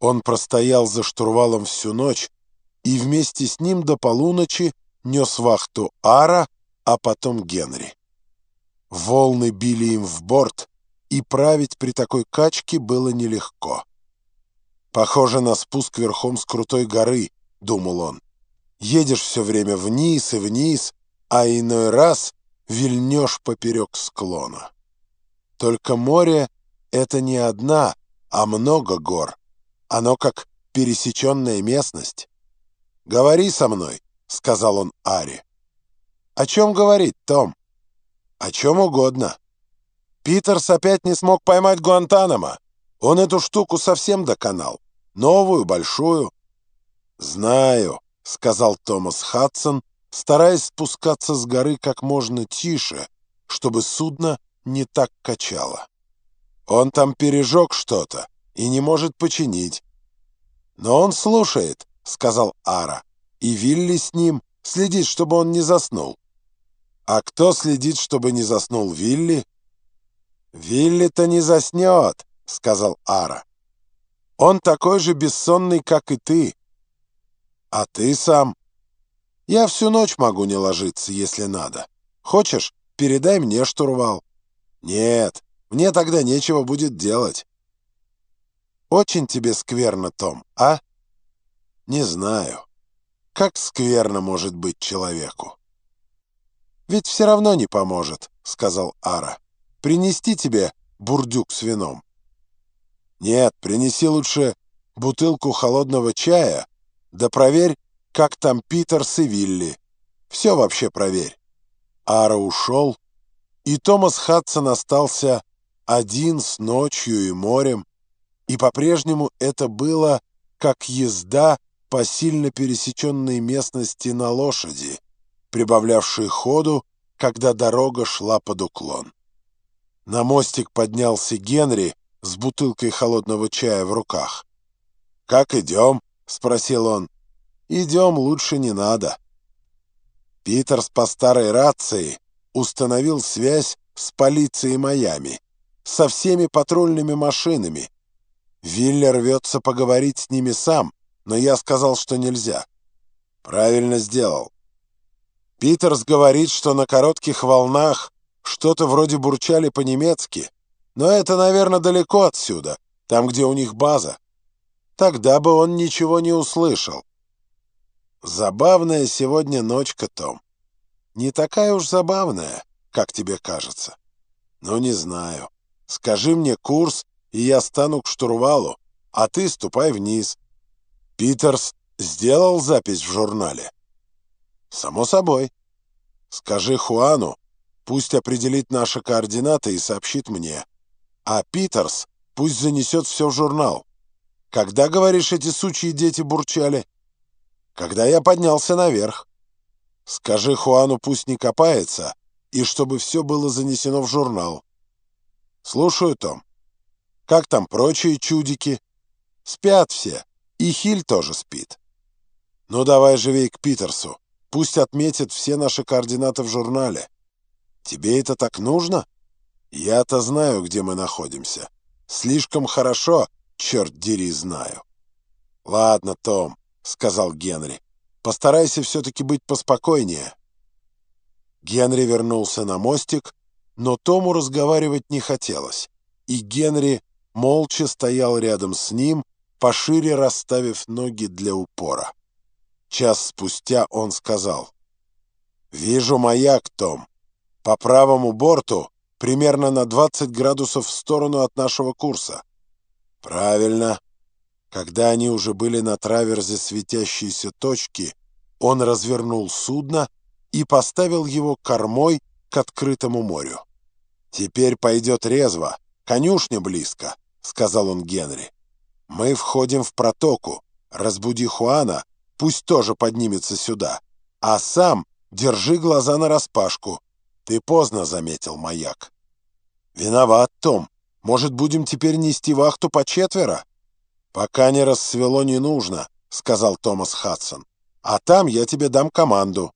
Он простоял за штурвалом всю ночь и вместе с ним до полуночи нес вахту Ара, а потом Генри. Волны били им в борт, и править при такой качке было нелегко. «Похоже на спуск верхом с крутой горы», — думал он. «Едешь все время вниз и вниз, а иной раз вильнешь поперек склона. Только море — это не одна, а много гор. Оно как пересеченная местность. «Говори со мной», — сказал он Ари. «О чем говорить, Том?» «О чем угодно». Питерс опять не смог поймать Гуантанамо. Он эту штуку совсем доконал. Новую, большую. «Знаю», — сказал Томас Хадсон, стараясь спускаться с горы как можно тише, чтобы судно не так качало. «Он там пережег что-то и не может починить». «Но он слушает», — сказал Ара, — «и Вилли с ним следит, чтобы он не заснул». «А кто следит, чтобы не заснул Вилли?» «Вилли-то не заснет», — сказал Ара. «Он такой же бессонный, как и ты». «А ты сам?» «Я всю ночь могу не ложиться, если надо. Хочешь, передай мне штурвал». «Нет, мне тогда нечего будет делать». «Очень тебе скверно, Том, а?» «Не знаю. Как скверно может быть человеку?» «Ведь все равно не поможет», — сказал Ара. «Принести тебе бурдюк с вином?» «Нет, принеси лучше бутылку холодного чая, да проверь, как там Питерс и Вилли. Все вообще проверь». Ара ушел, и Томас Хадсон остался один с ночью и морем, и по-прежнему это было как езда по сильно пересеченной местности на лошади, прибавлявшей ходу, когда дорога шла под уклон. На мостик поднялся Генри с бутылкой холодного чая в руках. «Как идем?» — спросил он. «Идем, лучше не надо». Питерс по старой рации установил связь с полицией Майами, со всеми патрульными машинами, Виллер рвется поговорить с ними сам, но я сказал, что нельзя. Правильно сделал. Питерс говорит, что на коротких волнах что-то вроде бурчали по-немецки, но это, наверное, далеко отсюда, там, где у них база. Тогда бы он ничего не услышал. Забавная сегодня ночка, Том. Не такая уж забавная, как тебе кажется. Ну, не знаю. Скажи мне курс, и я стану к штурвалу, а ты ступай вниз. Питерс сделал запись в журнале? Само собой. Скажи Хуану, пусть определит наши координаты и сообщит мне. А Питерс пусть занесет все в журнал. Когда, говоришь, эти сучьи дети бурчали? Когда я поднялся наверх. Скажи Хуану, пусть не копается, и чтобы все было занесено в журнал. Слушаю, Том. Как там прочие чудики? Спят все. И Хиль тоже спит. Ну давай живей к Питерсу. Пусть отметит все наши координаты в журнале. Тебе это так нужно? Я-то знаю, где мы находимся. Слишком хорошо, черт дери, знаю. Ладно, Том, сказал Генри. Постарайся все-таки быть поспокойнее. Генри вернулся на мостик, но Тому разговаривать не хотелось, и Генри молча стоял рядом с ним, пошире расставив ноги для упора. Час спустя он сказал, «Вижу маяк, Том. По правому борту, примерно на 20 градусов в сторону от нашего курса». «Правильно». Когда они уже были на траверзе светящейся точки, он развернул судно и поставил его кормой к открытому морю. «Теперь пойдет резво, конюшня близко», — сказал он Генри. «Мы входим в протоку. Разбуди Хуана, пусть тоже поднимется сюда. А сам держи глаза нараспашку. Ты поздно заметил маяк». «Виноват, Том. Может, будем теперь нести вахту по четверо?» «Пока не рассвело, не нужно», — сказал Томас Хадсон. «А там я тебе дам команду».